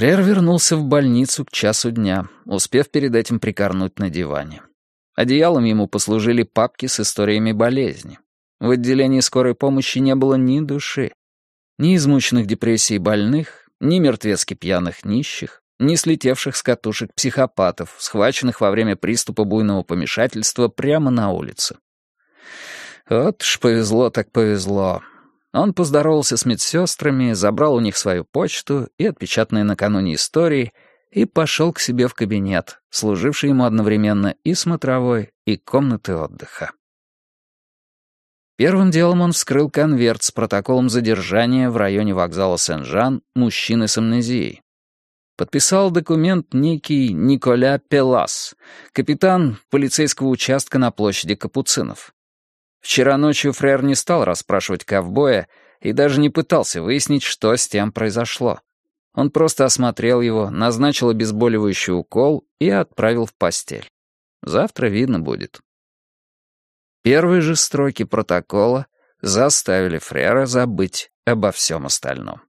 Фрер вернулся в больницу к часу дня, успев перед этим прикорнуть на диване. Одеялом ему послужили папки с историями болезни. В отделении скорой помощи не было ни души. Ни измученных депрессией больных, ни мертвецки пьяных нищих, ни слетевших с катушек психопатов, схваченных во время приступа буйного помешательства прямо на улице. Вот ж повезло так повезло. Он поздоровался с медсестрами, забрал у них свою почту и отпечатанные накануне истории и пошел к себе в кабинет, служивший ему одновременно и смотровой, и комнатой отдыха. Первым делом он вскрыл конверт с протоколом задержания в районе вокзала Сен-Жан мужчины с амнезией. Подписал документ некий Николя Пелас, капитан полицейского участка на площади Капуцинов. Вчера ночью Фрер не стал расспрашивать ковбоя и даже не пытался выяснить, что с тем произошло. Он просто осмотрел его, назначил обезболивающий укол и отправил в постель. Завтра видно будет. Первые же строки протокола заставили Фрера забыть обо всем остальном.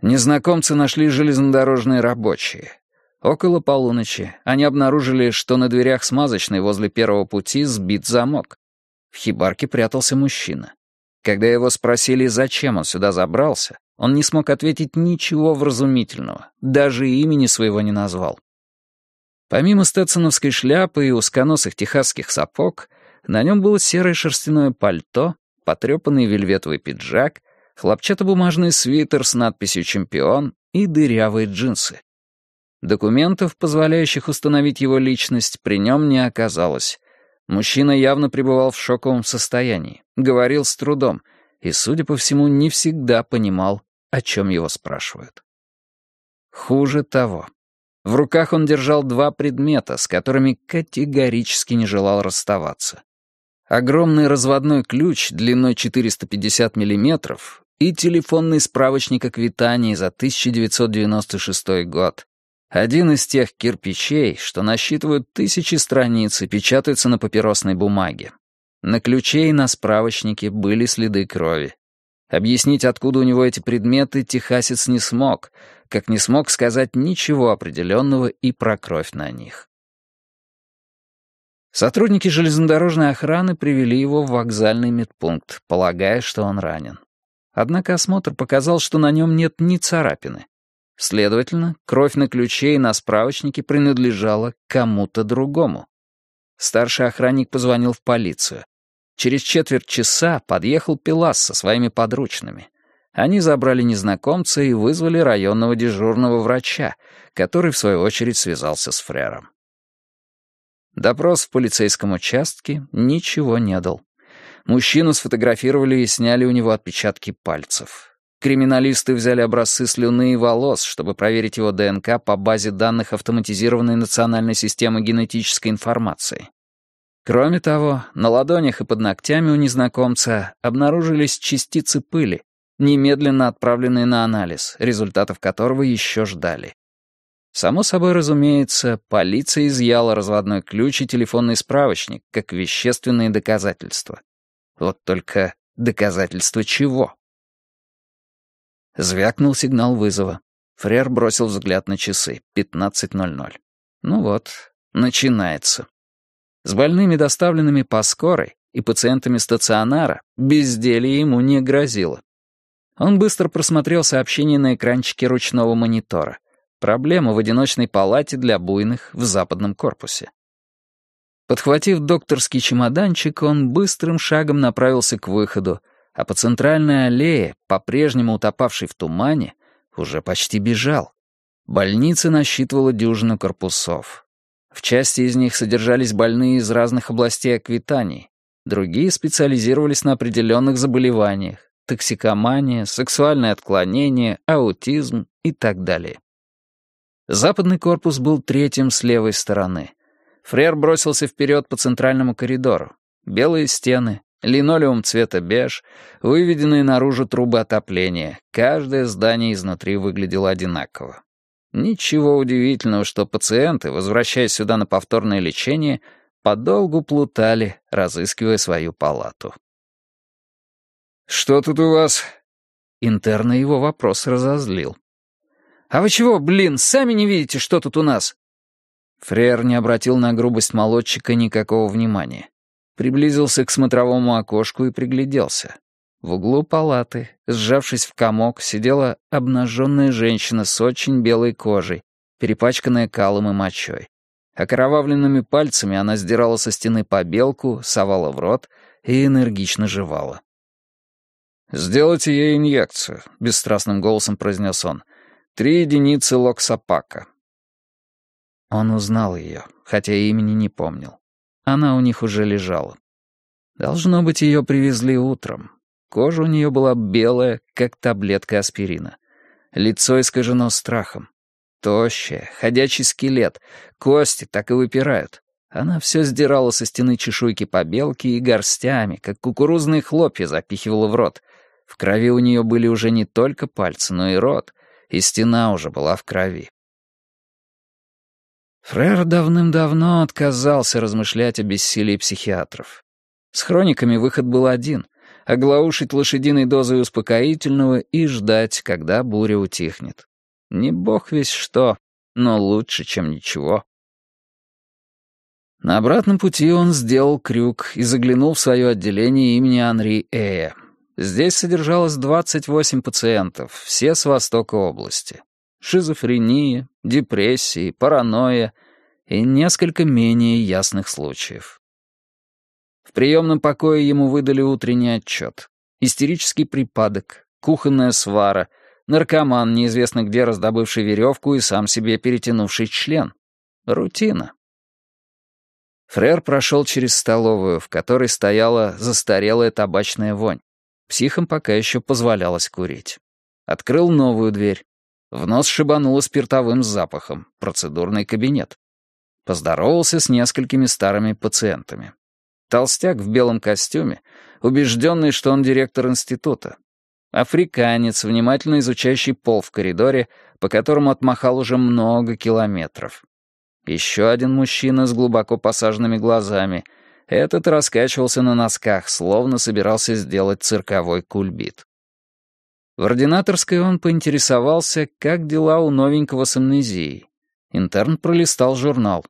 Незнакомцы нашли железнодорожные рабочие. Около полуночи они обнаружили, что на дверях смазочной возле первого пути сбит замок. В хибарке прятался мужчина. Когда его спросили, зачем он сюда забрался, он не смог ответить ничего вразумительного, даже имени своего не назвал. Помимо стетсоновской шляпы и узконосых техасских сапог, на нем было серое шерстяное пальто, потрепанный вельветовый пиджак, хлопчатобумажный свитер с надписью «Чемпион» и дырявые джинсы. Документов, позволяющих установить его личность, при нем не оказалось. Мужчина явно пребывал в шоковом состоянии, говорил с трудом и, судя по всему, не всегда понимал, о чем его спрашивают. Хуже того. В руках он держал два предмета, с которыми категорически не желал расставаться. Огромный разводной ключ длиной 450 мм и телефонный справочник о квитании за 1996 год, один из тех кирпичей, что насчитывают тысячи страниц и печатаются на папиросной бумаге. На ключе и на справочнике были следы крови. Объяснить, откуда у него эти предметы, техасец не смог, как не смог сказать ничего определенного и про кровь на них. Сотрудники железнодорожной охраны привели его в вокзальный медпункт, полагая, что он ранен. Однако осмотр показал, что на нем нет ни царапины. Следовательно, кровь на ключе и на справочнике принадлежала кому-то другому. Старший охранник позвонил в полицию. Через четверть часа подъехал Пилас со своими подручными. Они забрали незнакомца и вызвали районного дежурного врача, который, в свою очередь, связался с Фрером. Допрос в полицейском участке ничего не дал. Мужчину сфотографировали и сняли у него отпечатки пальцев. Криминалисты взяли образцы слюны и волос, чтобы проверить его ДНК по базе данных автоматизированной национальной системы генетической информации. Кроме того, на ладонях и под ногтями у незнакомца обнаружились частицы пыли, немедленно отправленные на анализ, результатов которого еще ждали. Само собой разумеется, полиция изъяла разводной ключ и телефонный справочник как вещественные доказательства. Вот только доказательства чего? Звякнул сигнал вызова. Фрер бросил взгляд на часы. 15.00. Ну вот, начинается. С больными, доставленными по скорой, и пациентами стационара безделье ему не грозило. Он быстро просмотрел сообщение на экранчике ручного монитора. Проблема в одиночной палате для буйных в западном корпусе. Подхватив докторский чемоданчик, он быстрым шагом направился к выходу, а по центральной аллее, по-прежнему утопавшей в тумане, уже почти бежал. Больница насчитывала дюжину корпусов. В части из них содержались больные из разных областей аквитаний, другие специализировались на определенных заболеваниях, токсикомания, сексуальное отклонение, аутизм и так далее. Западный корпус был третьим с левой стороны. Фрер бросился вперед по центральному коридору. Белые стены, Линолеум цвета беж, выведенные наружу трубы отопления. Каждое здание изнутри выглядело одинаково. Ничего удивительного, что пациенты, возвращаясь сюда на повторное лечение, подолгу плутали, разыскивая свою палату. «Что тут у вас?» Интерна его вопрос разозлил. «А вы чего, блин, сами не видите, что тут у нас?» Фрер не обратил на грубость молодчика никакого внимания. Приблизился к смотровому окошку и пригляделся. В углу палаты, сжавшись в комок, сидела обнаженная женщина с очень белой кожей, перепачканная калом и мочой. Окровавленными пальцами она сдирала со стены побелку, совала в рот и энергично жевала. «Сделайте ей инъекцию», — бесстрастным голосом произнес он. «Три единицы локсапака». Он узнал ее, хотя имени не помнил. Она у них уже лежала. Должно быть, ее привезли утром. Кожа у нее была белая, как таблетка аспирина. Лицо искажено страхом. Тощая, ходячий скелет, кости так и выпирают. Она все сдирала со стены чешуйки побелки и горстями, как кукурузные хлопья запихивала в рот. В крови у нее были уже не только пальцы, но и рот, и стена уже была в крови. Фрер давным-давно отказался размышлять о бессилии психиатров. С хрониками выход был один оглаушить лошадиной дозой успокоительного и ждать, когда буря утихнет. Не бог весь что, но лучше, чем ничего. На обратном пути он сделал крюк и заглянул в свое отделение имени Анри Эя. Здесь содержалось 28 пациентов, все с востока области. Шизофрения, депрессии, паранойя и несколько менее ясных случаев. В приемном покое ему выдали утренний отчет. Истерический припадок, кухонная свара, наркоман, неизвестно где раздобывший веревку и сам себе перетянувший член. Рутина. Фрер прошел через столовую, в которой стояла застарелая табачная вонь. Психам пока еще позволялось курить. Открыл новую дверь. В нос шибануло спиртовым запахом. Процедурный кабинет. Поздоровался с несколькими старыми пациентами. Толстяк в белом костюме, убежденный, что он директор института. Африканец, внимательно изучающий пол в коридоре, по которому отмахал уже много километров. Еще один мужчина с глубоко посаженными глазами. Этот раскачивался на носках, словно собирался сделать цирковой кульбит. В ординаторской он поинтересовался, как дела у новенького с амнезией. Интерн пролистал журнал.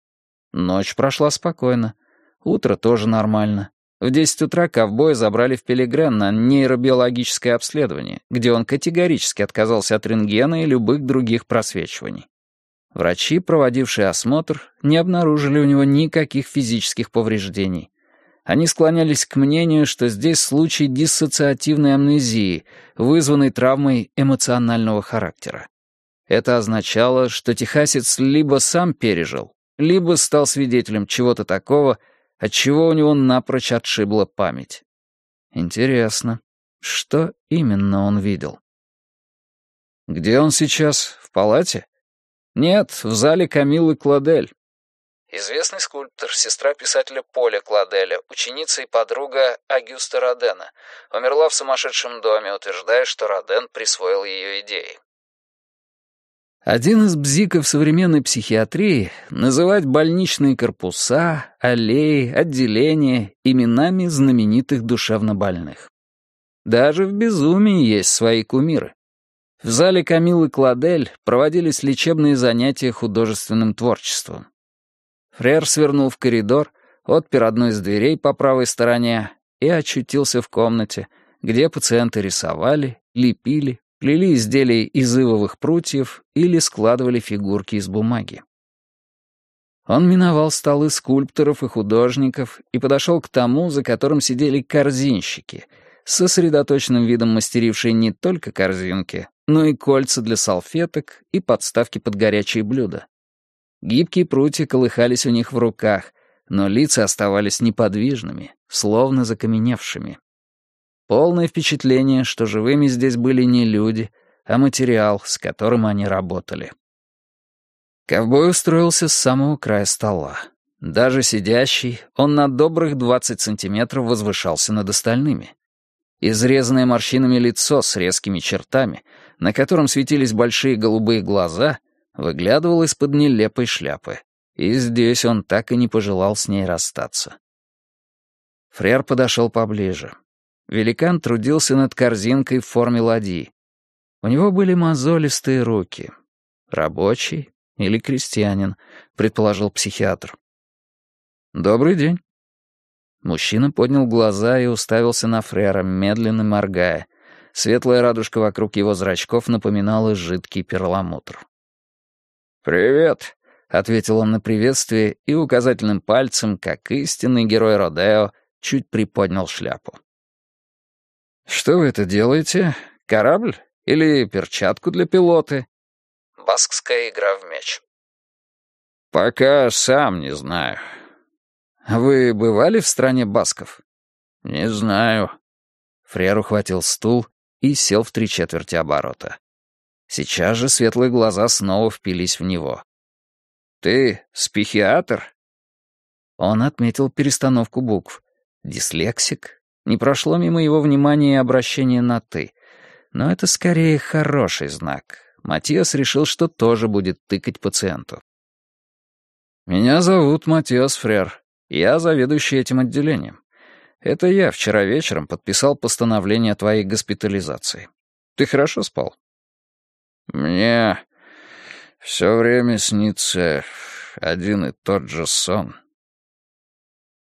Ночь прошла спокойно. Утро тоже нормально. В 10 утра ковбоя забрали в Пилигрен на нейробиологическое обследование, где он категорически отказался от рентгена и любых других просвечиваний. Врачи, проводившие осмотр, не обнаружили у него никаких физических повреждений. Они склонялись к мнению, что здесь случай диссоциативной амнезии, вызванной травмой эмоционального характера. Это означало, что техасец либо сам пережил, либо стал свидетелем чего-то такого, отчего у него напрочь отшибла память. Интересно, что именно он видел? Где он сейчас? В палате? Нет, в зале Камилы Кладель. Известный скульптор, сестра писателя Поля Кладеля, ученица и подруга Агюста Родена, умерла в сумасшедшем доме, утверждая, что Роден присвоил ее идеи. Один из бзиков современной психиатрии — называть больничные корпуса, аллеи, отделения именами знаменитых душевнобольных. Даже в безумии есть свои кумиры. В зале Камилы Кладель проводились лечебные занятия художественным творчеством. Фрер свернул в коридор, отпер одну из дверей по правой стороне и очутился в комнате, где пациенты рисовали, лепили, плели изделия из ивовых прутьев или складывали фигурки из бумаги. Он миновал столы скульпторов и художников и подошел к тому, за которым сидели корзинщики, сосредоточенным видом мастерившие не только корзинки, но и кольца для салфеток и подставки под горячие блюда. Гибкие прутья колыхались у них в руках, но лица оставались неподвижными, словно закаменевшими. Полное впечатление, что живыми здесь были не люди, а материал, с которым они работали. Ковбой устроился с самого края стола. Даже сидящий, он на добрых 20 сантиметров возвышался над остальными. Изрезанное морщинами лицо с резкими чертами, на котором светились большие голубые глаза, выглядывало из-под нелепой шляпы. И здесь он так и не пожелал с ней расстаться. Фрер подошел поближе. Великан трудился над корзинкой в форме ладьи. У него были мозолистые руки. Рабочий или крестьянин, предположил психиатр. «Добрый день». Мужчина поднял глаза и уставился на Фрера, медленно моргая. Светлая радужка вокруг его зрачков напоминала жидкий перламутр. «Привет», — ответил он на приветствие и указательным пальцем, как истинный герой Родео, чуть приподнял шляпу. «Что вы это делаете? Корабль? Или перчатку для пилоты?» Баскская игра в мяч. «Пока сам не знаю». «Вы бывали в стране басков?» «Не знаю». Фрер ухватил стул и сел в три четверти оборота. Сейчас же светлые глаза снова впились в него. «Ты спихиатр?» Он отметил перестановку букв. Дислексик? Не прошло мимо его внимания и обращение на «ты». Но это скорее хороший знак. Матиас решил, что тоже будет тыкать пациенту. «Меня зовут Матиас Фрер. Я заведующий этим отделением. Это я вчера вечером подписал постановление о твоей госпитализации. Ты хорошо спал?» «Мне все время снится один и тот же сон».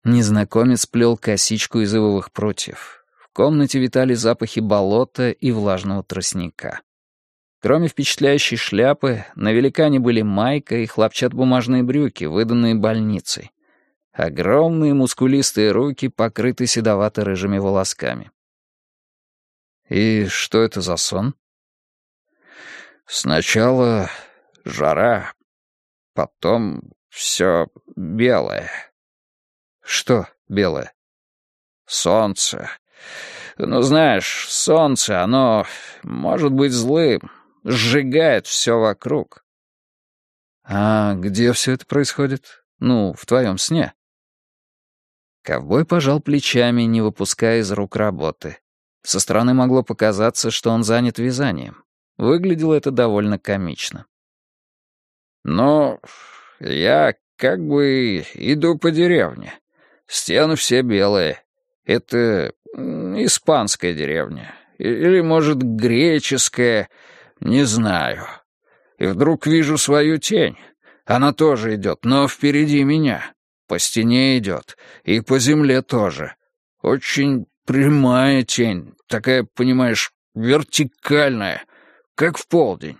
Незнакомец плел косичку из ивовых прутьев. В комнате витали запахи болота и влажного тростника. Кроме впечатляющей шляпы, на великане были майка и хлопчат-бумажные брюки, выданные больницей. Огромные мускулистые руки покрыты седовато-рыжими волосками. «И что это за сон?» «Сначала жара, потом все белое». «Что белое?» «Солнце. Ну, знаешь, солнце, оно может быть злым, сжигает все вокруг». «А где все это происходит? Ну, в твоем сне?» Ковбой пожал плечами, не выпуская из рук работы. Со стороны могло показаться, что он занят вязанием. Выглядело это довольно комично. «Ну, я как бы иду по деревне. Стены все белые. Это испанская деревня. Или, может, греческая, не знаю. И вдруг вижу свою тень. Она тоже идет, но впереди меня. По стене идет. И по земле тоже. Очень прямая тень. Такая, понимаешь, вертикальная. Как в полдень.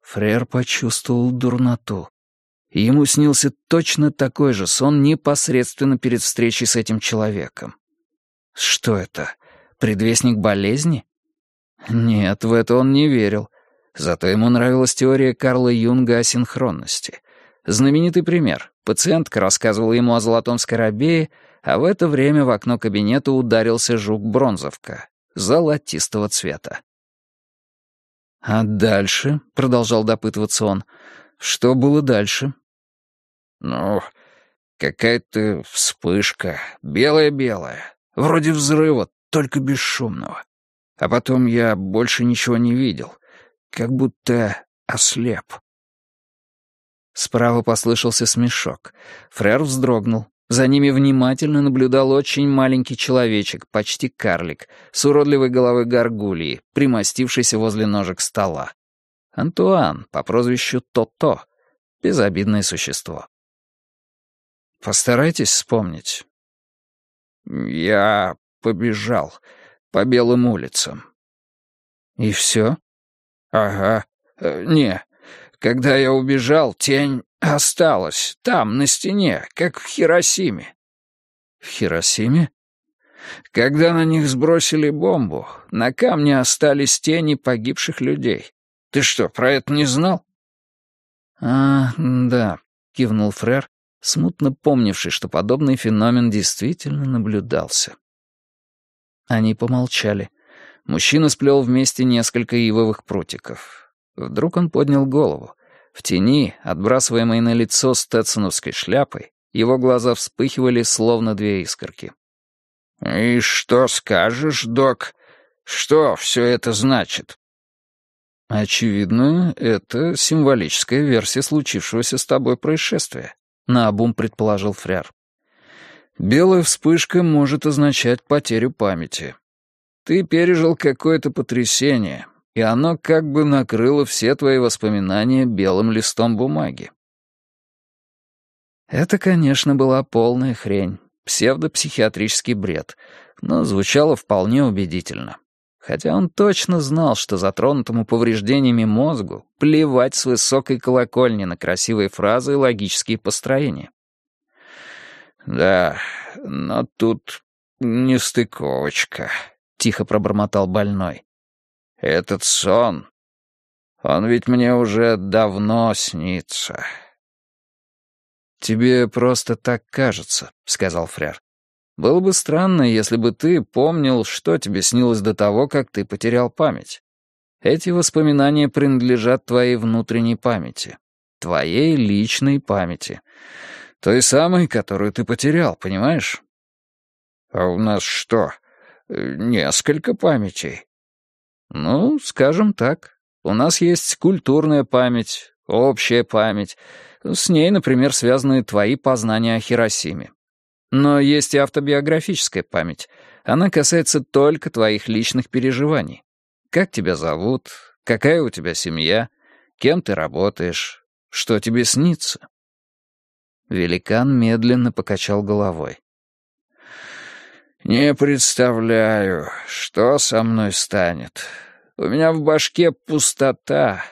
Фрер почувствовал дурноту. Ему снился точно такой же сон непосредственно перед встречей с этим человеком. Что это? Предвестник болезни? Нет, в это он не верил. Зато ему нравилась теория Карла Юнга о синхронности. Знаменитый пример. Пациентка рассказывала ему о золотом скоробее, а в это время в окно кабинета ударился жук-бронзовка, золотистого цвета. «А дальше?» — продолжал допытываться он. «Что было дальше?» «Ну, какая-то вспышка, белая-белая, вроде взрыва, только бесшумного. А потом я больше ничего не видел, как будто ослеп». Справа послышался смешок. Фрер вздрогнул. За ними внимательно наблюдал очень маленький человечек, почти карлик, с уродливой головой горгульи, примостившийся возле ножек стола. Антуан, по прозвищу То-То. Безобидное существо. Постарайтесь вспомнить. Я побежал по белым улицам. И все? Ага. Э, не. Когда я убежал, тень осталась там, на стене, как в Хиросиме. В Хиросиме? Когда на них сбросили бомбу, на камне остались тени погибших людей. Ты что, про это не знал? А, да, кивнул Фрер, смутно помнивший, что подобный феномен действительно наблюдался. Они помолчали. Мужчина сплел вместе несколько ивовых прутиков. Вдруг он поднял голову. В тени, отбрасываемой на лицо стетсоновской шляпой, его глаза вспыхивали, словно две искорки. «И что скажешь, док? Что все это значит?» «Очевидно, это символическая версия случившегося с тобой происшествия», — наобум предположил Фряр. «Белая вспышка может означать потерю памяти. Ты пережил какое-то потрясение, и оно как бы накрыло все твои воспоминания белым листом бумаги. Это, конечно, была полная хрень, псевдопсихиатрический бред, но звучало вполне убедительно. Хотя он точно знал, что затронутому повреждениями мозгу плевать с высокой колокольни на красивые фразы и логические построения. «Да, но тут нестыковочка», — тихо пробормотал больной. «Этот сон, он ведь мне уже давно снится». «Тебе просто так кажется», — сказал Фрер. «Было бы странно, если бы ты помнил, что тебе снилось до того, как ты потерял память. Эти воспоминания принадлежат твоей внутренней памяти, твоей личной памяти, той самой, которую ты потерял, понимаешь?» «А у нас что, несколько памятей?» «Ну, скажем так. У нас есть культурная память, общая память, с ней, например, связаны твои познания о Хиросиме. Но есть и автобиографическая память. Она касается только твоих личных переживаний. Как тебя зовут, какая у тебя семья, кем ты работаешь, что тебе снится. Великан медленно покачал головой. «Не представляю, что со мной станет. У меня в башке пустота».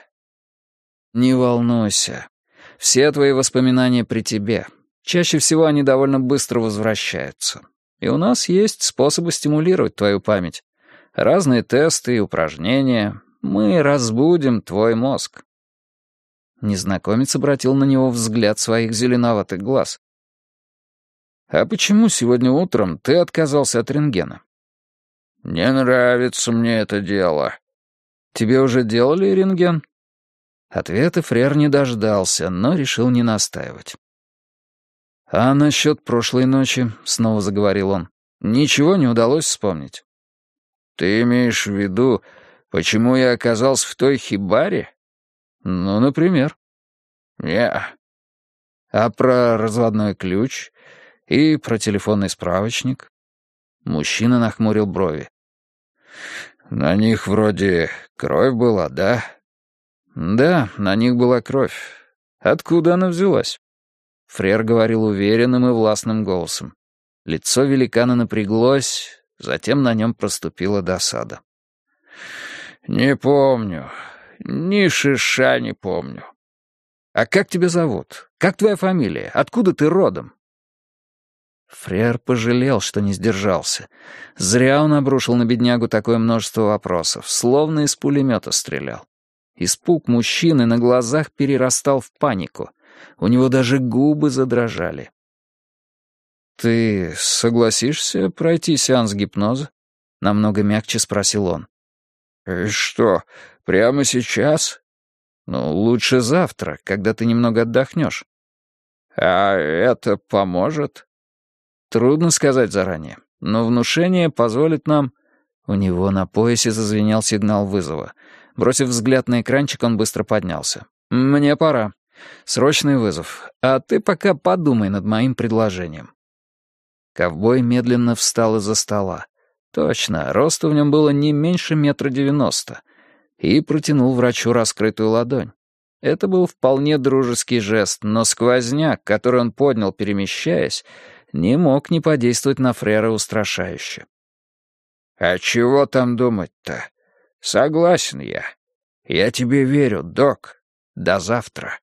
«Не волнуйся. Все твои воспоминания при тебе. Чаще всего они довольно быстро возвращаются. И у нас есть способы стимулировать твою память. Разные тесты и упражнения. Мы разбудим твой мозг». Незнакомец обратил на него взгляд своих зеленоватых глаз. «А почему сегодня утром ты отказался от рентгена?» «Не нравится мне это дело». «Тебе уже делали рентген?» Ответа Фрер не дождался, но решил не настаивать. «А насчет прошлой ночи?» — снова заговорил он. «Ничего не удалось вспомнить». «Ты имеешь в виду, почему я оказался в той хибаре?» «Ну, например». «Не». «А про разводной ключ и про телефонный справочник?» Мужчина нахмурил брови. «На них вроде кровь была, да?» Да, на них была кровь. Откуда она взялась? Фрер говорил уверенным и властным голосом. Лицо великана напряглось, затем на нем проступила досада. «Не помню. Ни шиша не помню». «А как тебя зовут? Как твоя фамилия? Откуда ты родом?» Фрер пожалел, что не сдержался. Зря он обрушил на беднягу такое множество вопросов, словно из пулемета стрелял. Испуг мужчины на глазах перерастал в панику. У него даже губы задрожали. «Ты согласишься пройти сеанс гипноза?» — намного мягче спросил он. «И что, прямо сейчас?» «Ну, лучше завтра, когда ты немного отдохнешь». «А это поможет?» «Трудно сказать заранее, но внушение позволит нам...» У него на поясе зазвенел сигнал вызова — Бросив взгляд на экранчик, он быстро поднялся. «Мне пора. Срочный вызов. А ты пока подумай над моим предложением». Ковбой медленно встал из-за стола. Точно, роста в нем было не меньше метра девяносто. И протянул врачу раскрытую ладонь. Это был вполне дружеский жест, но сквозняк, который он поднял, перемещаясь, не мог не подействовать на Фрера устрашающе. «А чего там думать-то? Согласен я. Я тебе верю, док. До завтра.